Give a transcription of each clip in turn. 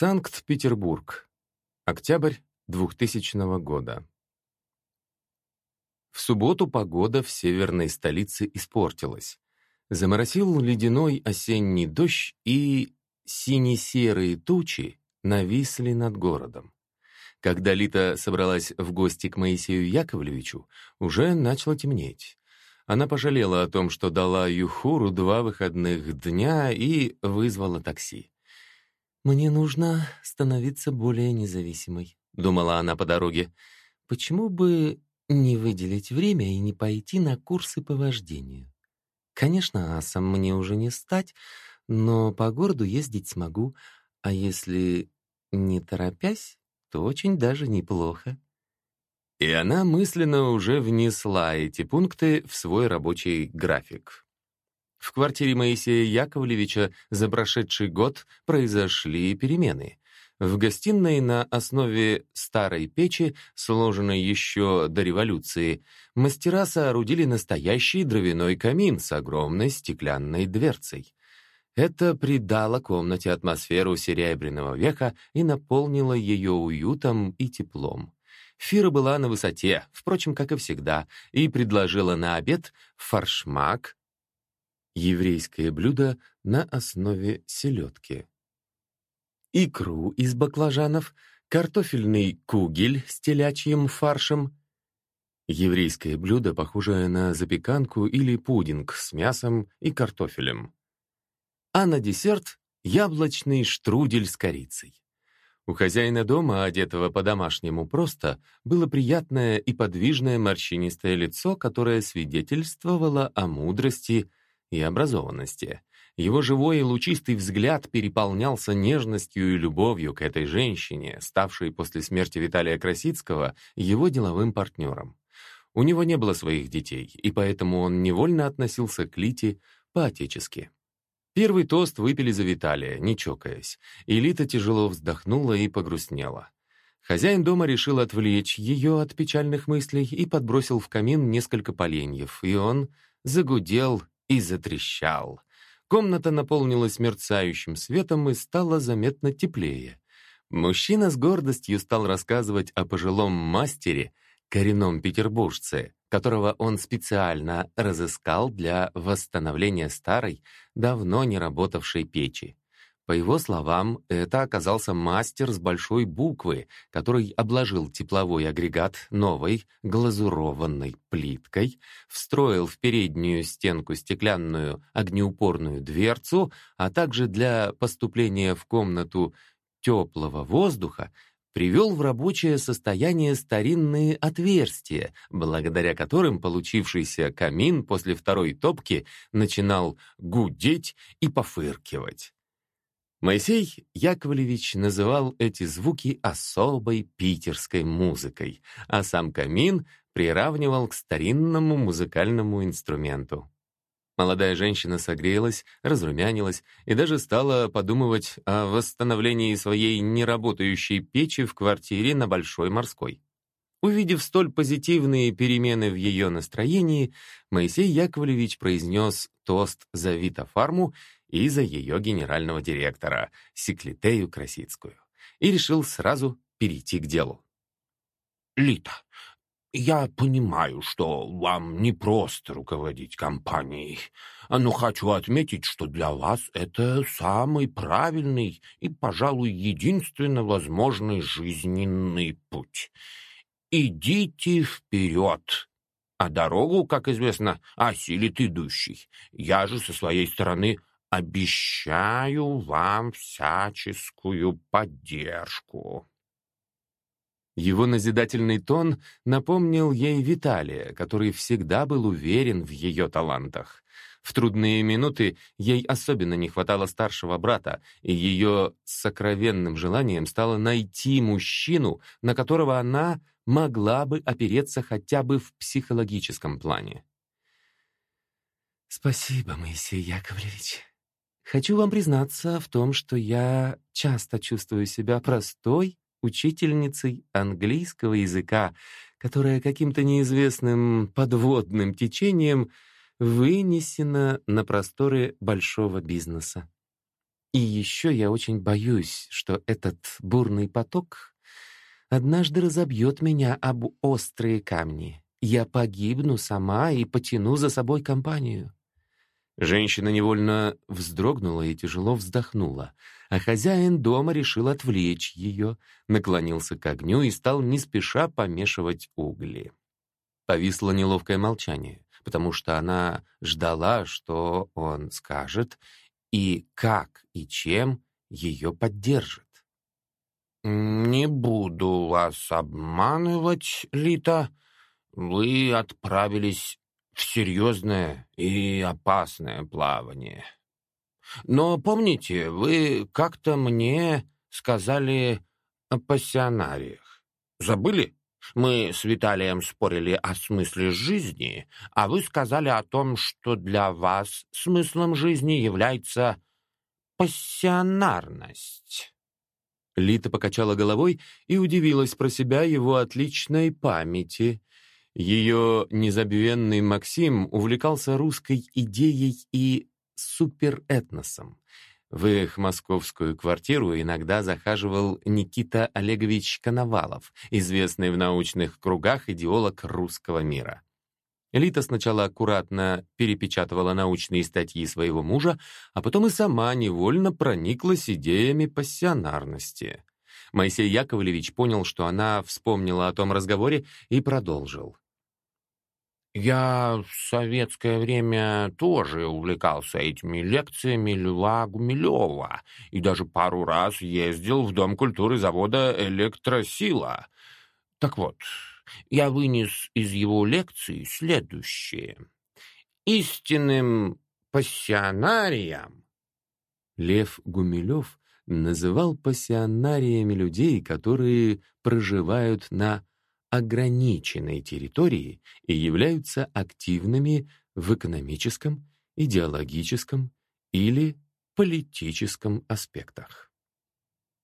Санкт-Петербург. Октябрь 2000 года. В субботу погода в северной столице испортилась. Заморосил ледяной осенний дождь, и сине-серые тучи нависли над городом. Когда Лита собралась в гости к Моисею Яковлевичу, уже начало темнеть. Она пожалела о том, что дала Юхуру два выходных дня и вызвала такси. «Мне нужно становиться более независимой», — думала она по дороге. «Почему бы не выделить время и не пойти на курсы по вождению? Конечно, асом мне уже не стать, но по городу ездить смогу, а если не торопясь, то очень даже неплохо». И она мысленно уже внесла эти пункты в свой рабочий график. В квартире Моисея Яковлевича за прошедший год произошли перемены. В гостиной на основе старой печи, сложенной еще до революции, мастера соорудили настоящий дровяной камин с огромной стеклянной дверцей. Это придало комнате атмосферу Серебряного века и наполнило ее уютом и теплом. Фира была на высоте, впрочем, как и всегда, и предложила на обед форшмак, еврейское блюдо на основе селедки. Икру из баклажанов, картофельный кугель с телячьим фаршем, еврейское блюдо, похожее на запеканку или пудинг с мясом и картофелем. А на десерт — яблочный штрудель с корицей. У хозяина дома, одетого по-домашнему просто, было приятное и подвижное морщинистое лицо, которое свидетельствовало о мудрости и образованности. Его живой и лучистый взгляд переполнялся нежностью и любовью к этой женщине, ставшей после смерти Виталия Красицкого его деловым партнером. У него не было своих детей, и поэтому он невольно относился к Лите по-отечески. Первый тост выпили за Виталия, не чокаясь, и Лита тяжело вздохнула и погрустнела. Хозяин дома решил отвлечь ее от печальных мыслей и подбросил в камин несколько поленьев, и он загудел и затрещал. Комната наполнилась мерцающим светом и стала заметно теплее. Мужчина с гордостью стал рассказывать о пожилом мастере, коренном петербуржце, которого он специально разыскал для восстановления старой, давно не работавшей печи. По его словам, это оказался мастер с большой буквы, который обложил тепловой агрегат новой глазурованной плиткой, встроил в переднюю стенку стеклянную огнеупорную дверцу, а также для поступления в комнату теплого воздуха привел в рабочее состояние старинные отверстия, благодаря которым получившийся камин после второй топки начинал гудеть и пофыркивать. Моисей Яковлевич называл эти звуки особой питерской музыкой, а сам камин приравнивал к старинному музыкальному инструменту. Молодая женщина согрелась, разрумянилась и даже стала подумывать о восстановлении своей неработающей печи в квартире на Большой Морской. Увидев столь позитивные перемены в ее настроении, Моисей Яковлевич произнес тост за Витофарму и за ее генерального директора, Секлитею Красицкую, и решил сразу перейти к делу. «Лита, я понимаю, что вам не просто руководить компанией, но хочу отметить, что для вас это самый правильный и, пожалуй, единственно возможный жизненный путь. Идите вперед, а дорогу, как известно, осилит идущий. Я же со своей стороны Обещаю вам всяческую поддержку». Его назидательный тон напомнил ей Виталия, который всегда был уверен в ее талантах. В трудные минуты ей особенно не хватало старшего брата, и ее сокровенным желанием стало найти мужчину, на которого она могла бы опереться хотя бы в психологическом плане. «Спасибо, Моисей Яковлевич», Хочу вам признаться в том, что я часто чувствую себя простой учительницей английского языка, которая каким-то неизвестным подводным течением вынесена на просторы большого бизнеса. И еще я очень боюсь, что этот бурный поток однажды разобьет меня об острые камни. Я погибну сама и потяну за собой компанию. Женщина невольно вздрогнула и тяжело вздохнула, а хозяин дома решил отвлечь ее, наклонился к огню и стал не спеша помешивать угли. Повисло неловкое молчание, потому что она ждала, что он скажет, и как и чем ее поддержит. «Не буду вас обманывать, Лита. Вы отправились в серьезное и опасное плавание. Но помните, вы как-то мне сказали о пассионариях. Забыли? Мы с Виталием спорили о смысле жизни, а вы сказали о том, что для вас смыслом жизни является пассионарность. Лита покачала головой и удивилась про себя его отличной памяти. Ее незабвенный Максим увлекался русской идеей и суперэтносом. В их московскую квартиру иногда захаживал Никита Олегович Коновалов, известный в научных кругах идеолог русского мира. Элита сначала аккуратно перепечатывала научные статьи своего мужа, а потом и сама невольно прониклась идеями пассионарности. Моисей Яковлевич понял, что она вспомнила о том разговоре и продолжил. Я в советское время тоже увлекался этими лекциями Льва Гумилева и даже пару раз ездил в Дом культуры завода «Электросила». Так вот, я вынес из его лекции следующее. Истинным пассионарием Лев Гумилев называл пассионариями людей, которые проживают на ограниченной территории и являются активными в экономическом, идеологическом или политическом аспектах.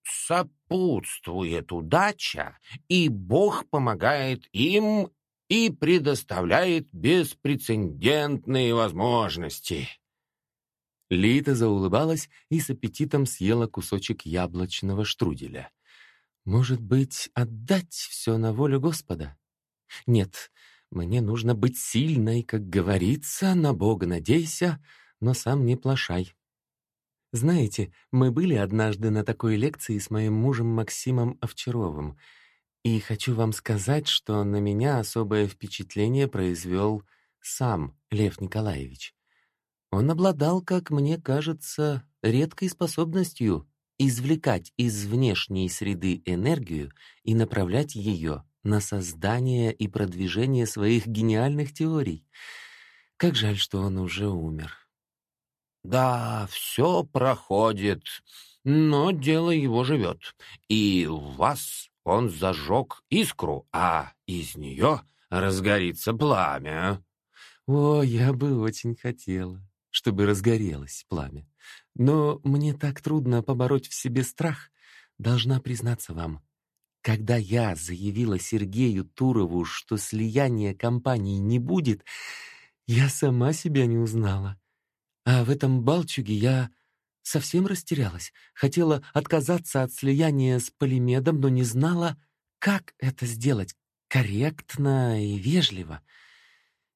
Сопутствует удача, и Бог помогает им и предоставляет беспрецедентные возможности. Лита заулыбалась и с аппетитом съела кусочек яблочного штруделя. Может быть, отдать все на волю Господа? Нет, мне нужно быть сильной, как говорится, на Бога надейся, но сам не плашай. Знаете, мы были однажды на такой лекции с моим мужем Максимом Овчаровым, и хочу вам сказать, что на меня особое впечатление произвел сам Лев Николаевич. Он обладал, как мне кажется, редкой способностью извлекать из внешней среды энергию и направлять ее на создание и продвижение своих гениальных теорий. Как жаль, что он уже умер. Да, все проходит, но дело его живет, и в вас он зажег искру, а из нее разгорится пламя. О, я бы очень хотела, чтобы разгорелось пламя. Но мне так трудно побороть в себе страх, должна признаться вам. Когда я заявила Сергею Турову, что слияния компаний не будет, я сама себя не узнала. А в этом балчуге я совсем растерялась. Хотела отказаться от слияния с Полимедом, но не знала, как это сделать корректно и вежливо.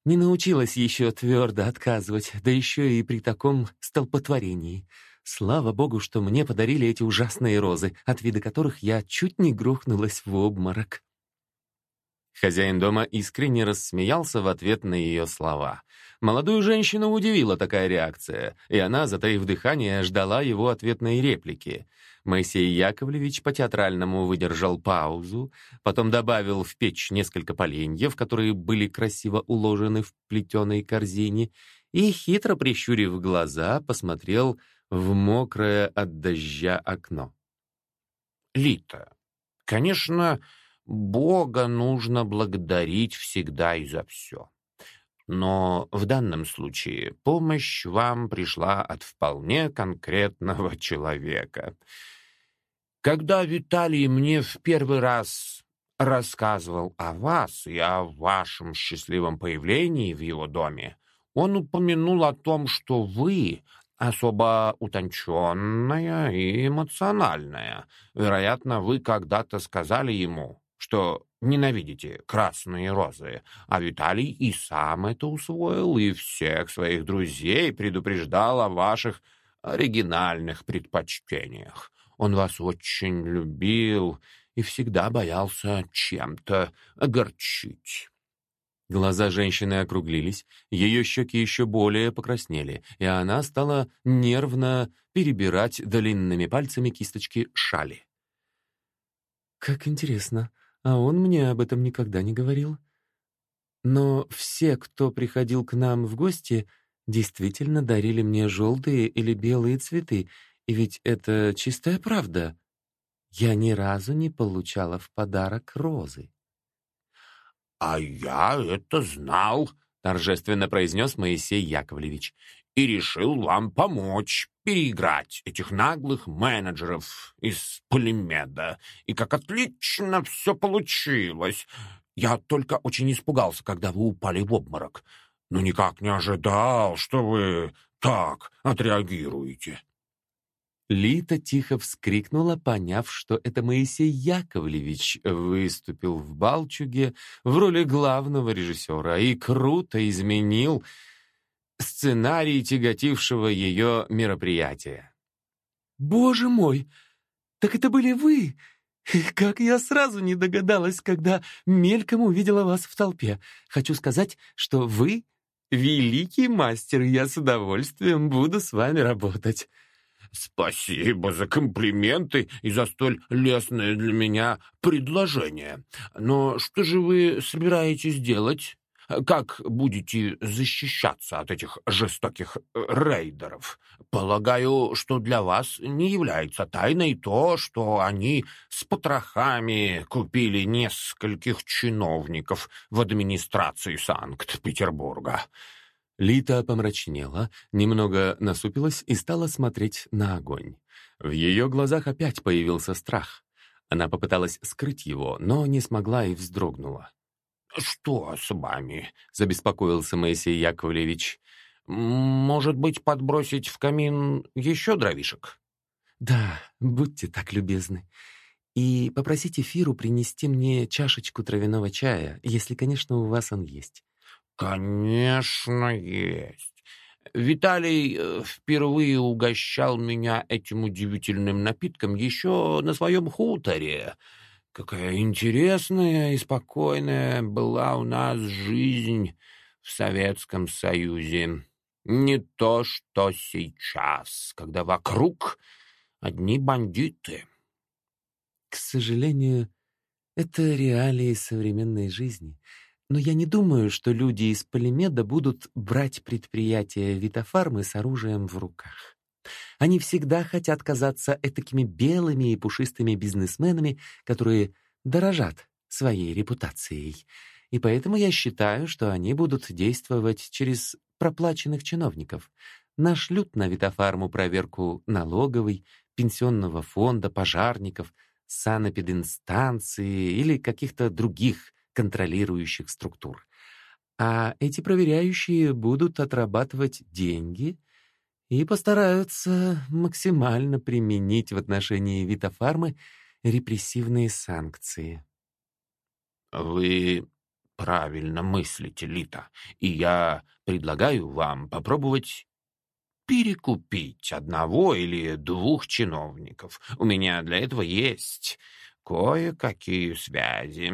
Не научилась еще твердо отказывать, да еще и при таком столпотворении. Слава богу, что мне подарили эти ужасные розы, от вида которых я чуть не грохнулась в обморок. Хозяин дома искренне рассмеялся в ответ на ее слова. Молодую женщину удивила такая реакция, и она, затаив дыхание, ждала его ответной реплики — Моисей Яковлевич по-театральному выдержал паузу, потом добавил в печь несколько поленьев, которые были красиво уложены в плетеной корзине, и, хитро прищурив глаза, посмотрел в мокрое от дождя окно. «Лита, конечно, Бога нужно благодарить всегда и за все. Но в данном случае помощь вам пришла от вполне конкретного человека. Когда Виталий мне в первый раз рассказывал о вас и о вашем счастливом появлении в его доме, он упомянул о том, что вы особо утонченная и эмоциональная. Вероятно, вы когда-то сказали ему, что ненавидите красные розы, а Виталий и сам это усвоил, и всех своих друзей предупреждал о ваших оригинальных предпочтениях. Он вас очень любил и всегда боялся чем-то огорчить. Глаза женщины округлились, ее щеки еще более покраснели, и она стала нервно перебирать длинными пальцами кисточки шали. «Как интересно, а он мне об этом никогда не говорил. Но все, кто приходил к нам в гости, действительно дарили мне желтые или белые цветы, и ведь это чистая правда. Я ни разу не получала в подарок розы». «А я это знал», — торжественно произнес Моисей Яковлевич, «и решил вам помочь переиграть этих наглых менеджеров из Полимеда. И как отлично все получилось! Я только очень испугался, когда вы упали в обморок, но никак не ожидал, что вы так отреагируете». Лита тихо вскрикнула, поняв, что это Моисей Яковлевич выступил в Балчуге в роли главного режиссера и круто изменил сценарий тяготившего ее мероприятия. «Боже мой! Так это были вы! Как я сразу не догадалась, когда мельком увидела вас в толпе. Хочу сказать, что вы — великий мастер, и я с удовольствием буду с вами работать». «Спасибо за комплименты и за столь лестное для меня предложение. Но что же вы собираетесь делать? Как будете защищаться от этих жестоких э, рейдеров? Полагаю, что для вас не является тайной то, что они с потрохами купили нескольких чиновников в администрации Санкт-Петербурга». Лита помрачнела, немного насупилась и стала смотреть на огонь. В ее глазах опять появился страх. Она попыталась скрыть его, но не смогла и вздрогнула. «Что с вами?» — забеспокоился Моисей Яковлевич. «Может быть, подбросить в камин еще дровишек?» «Да, будьте так любезны. И попросите Фиру принести мне чашечку травяного чая, если, конечно, у вас он есть. «Конечно, есть. Виталий э, впервые угощал меня этим удивительным напитком еще на своем хуторе. Какая интересная и спокойная была у нас жизнь в Советском Союзе. Не то, что сейчас, когда вокруг одни бандиты». «К сожалению, это реалии современной жизни». Но я не думаю, что люди из Полимеда будут брать предприятие Витофармы с оружием в руках. Они всегда хотят казаться этакими белыми и пушистыми бизнесменами, которые дорожат своей репутацией. И поэтому я считаю, что они будут действовать через проплаченных чиновников. Нашлют на Витофарму проверку налоговой, пенсионного фонда, пожарников, санэпидинстанции или каких-то других контролирующих структур. А эти проверяющие будут отрабатывать деньги и постараются максимально применить в отношении Витофармы репрессивные санкции. «Вы правильно мыслите, Лита, и я предлагаю вам попробовать перекупить одного или двух чиновников. У меня для этого есть кое-какие связи».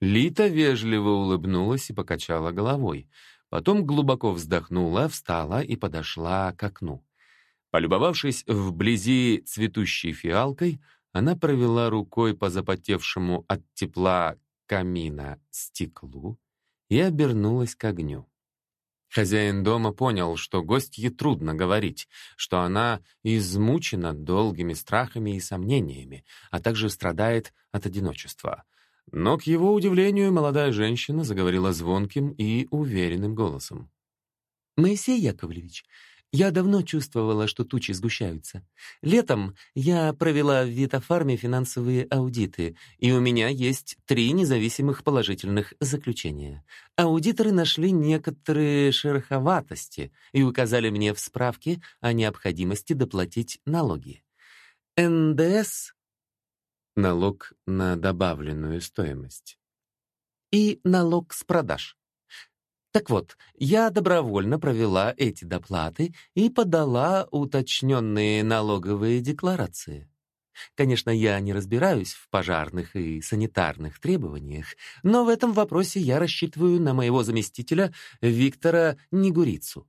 Лита вежливо улыбнулась и покачала головой. Потом глубоко вздохнула, встала и подошла к окну. Полюбовавшись вблизи цветущей фиалкой, она провела рукой по запотевшему от тепла камина стеклу и обернулась к огню. Хозяин дома понял, что гостье трудно говорить, что она измучена долгими страхами и сомнениями, а также страдает от одиночества. Но, к его удивлению, молодая женщина заговорила звонким и уверенным голосом. «Моисей Яковлевич, Я давно чувствовала, что тучи сгущаются. Летом я провела в Витофарме финансовые аудиты, и у меня есть три независимых положительных заключения. Аудиторы нашли некоторые шероховатости и указали мне в справке о необходимости доплатить налоги. НДС — налог на добавленную стоимость. И налог с продаж. Так вот, я добровольно провела эти доплаты и подала уточненные налоговые декларации. Конечно, я не разбираюсь в пожарных и санитарных требованиях, но в этом вопросе я рассчитываю на моего заместителя Виктора Негурицу.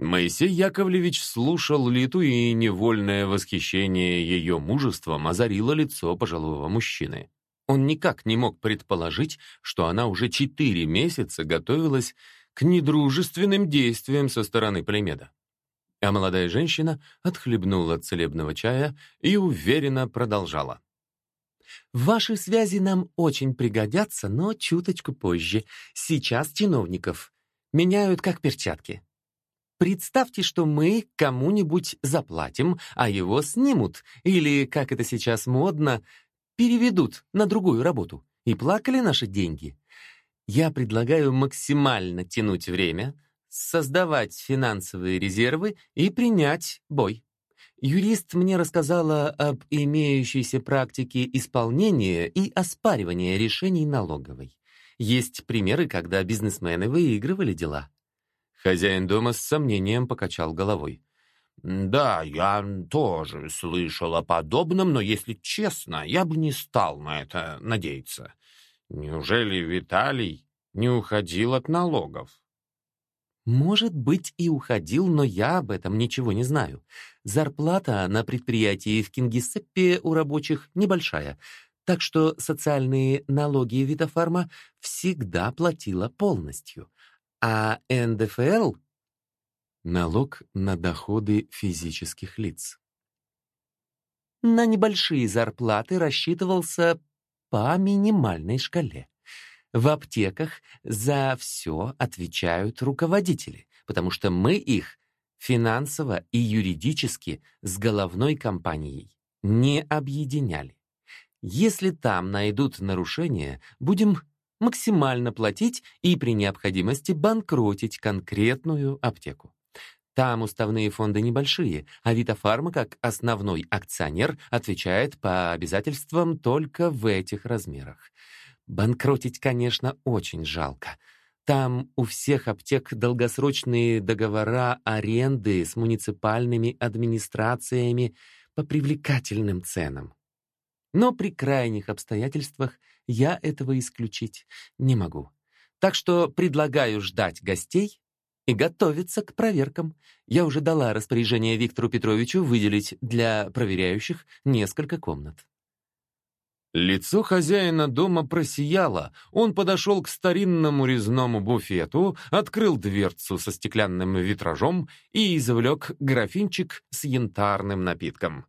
Моисей Яковлевич слушал Литу, и невольное восхищение ее мужеством озарило лицо пожилого мужчины. Он никак не мог предположить, что она уже четыре месяца готовилась к недружественным действиям со стороны Племеда. А молодая женщина отхлебнула целебного чая и уверенно продолжала. «Ваши связи нам очень пригодятся, но чуточку позже. Сейчас чиновников меняют как перчатки. Представьте, что мы кому-нибудь заплатим, а его снимут, или, как это сейчас модно, переведут на другую работу. И плакали наши деньги. Я предлагаю максимально тянуть время, создавать финансовые резервы и принять бой. Юрист мне рассказала об имеющейся практике исполнения и оспаривания решений налоговой. Есть примеры, когда бизнесмены выигрывали дела. Хозяин дома с сомнением покачал головой. «Да, я тоже слышал о подобном, но, если честно, я бы не стал на это надеяться. Неужели Виталий не уходил от налогов?» Может быть, и уходил, но я об этом ничего не знаю. Зарплата на предприятии в Кингисеппе у рабочих небольшая, так что социальные налоги Витофарма всегда платила полностью. А НДФЛ Налог на доходы физических лиц. На небольшие зарплаты рассчитывался по минимальной шкале. В аптеках за все отвечают руководители, потому что мы их финансово и юридически с головной компанией не объединяли. Если там найдут нарушения, будем максимально платить и при необходимости банкротить конкретную аптеку. Там уставные фонды небольшие, а Витафарма, как основной акционер, отвечает по обязательствам только в этих размерах. Банкротить, конечно, очень жалко. Там у всех аптек долгосрочные договора аренды с муниципальными администрациями по привлекательным ценам. Но при крайних обстоятельствах я этого исключить не могу. Так что предлагаю ждать гостей и готовиться к проверкам. Я уже дала распоряжение Виктору Петровичу выделить для проверяющих несколько комнат. Лицо хозяина дома просияло. Он подошел к старинному резному буфету, открыл дверцу со стеклянным витражом и извлек графинчик с янтарным напитком.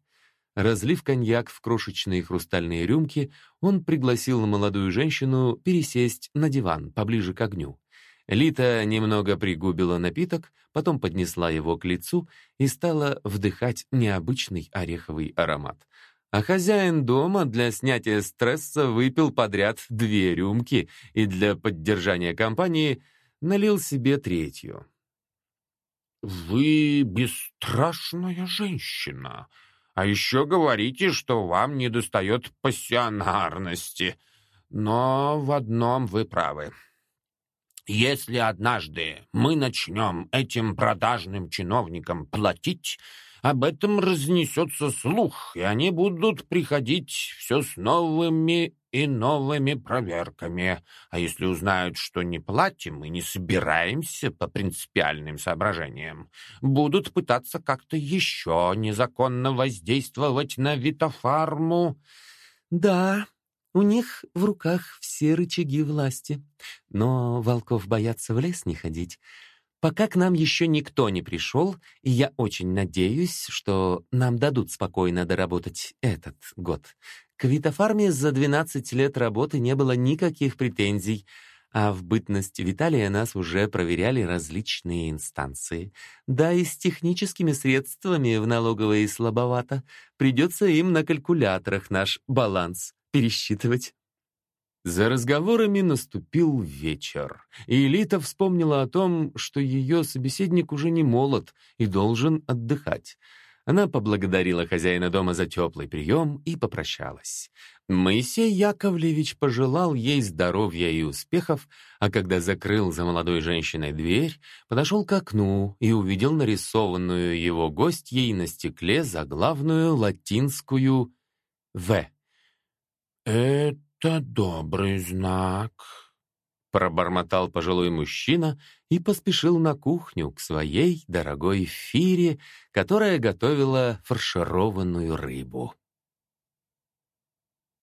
Разлив коньяк в крошечные хрустальные рюмки, он пригласил молодую женщину пересесть на диван поближе к огню. Лита немного пригубила напиток, потом поднесла его к лицу и стала вдыхать необычный ореховый аромат. А хозяин дома для снятия стресса выпил подряд две рюмки и для поддержания компании налил себе третью. «Вы бесстрашная женщина, а еще говорите, что вам недостает пассионарности. Но в одном вы правы. Если однажды мы начнем этим продажным чиновникам платить, об этом разнесется слух, и они будут приходить все с новыми и новыми проверками. А если узнают, что не платим и не собираемся по принципиальным соображениям, будут пытаться как-то еще незаконно воздействовать на Витофарму. Да, у них в руках все рычаги власти. Но волков боятся в лес не ходить. Пока к нам еще никто не пришел, и я очень надеюсь, что нам дадут спокойно доработать этот год. К Витофарме за 12 лет работы не было никаких претензий, а в бытность Виталия нас уже проверяли различные инстанции. Да и с техническими средствами в налоговой слабовато. Придется им на калькуляторах наш баланс пересчитывать. За разговорами наступил вечер, и Элита вспомнила о том, что ее собеседник уже не молод и должен отдыхать. Она поблагодарила хозяина дома за теплый прием и попрощалась. Моисей Яковлевич пожелал ей здоровья и успехов, а когда закрыл за молодой женщиной дверь, подошел к окну и увидел нарисованную его гостьей на стекле заглавную латинскую «В». «Это «Это добрый знак», — пробормотал пожилой мужчина и поспешил на кухню к своей дорогой Фире, которая готовила фаршированную рыбу.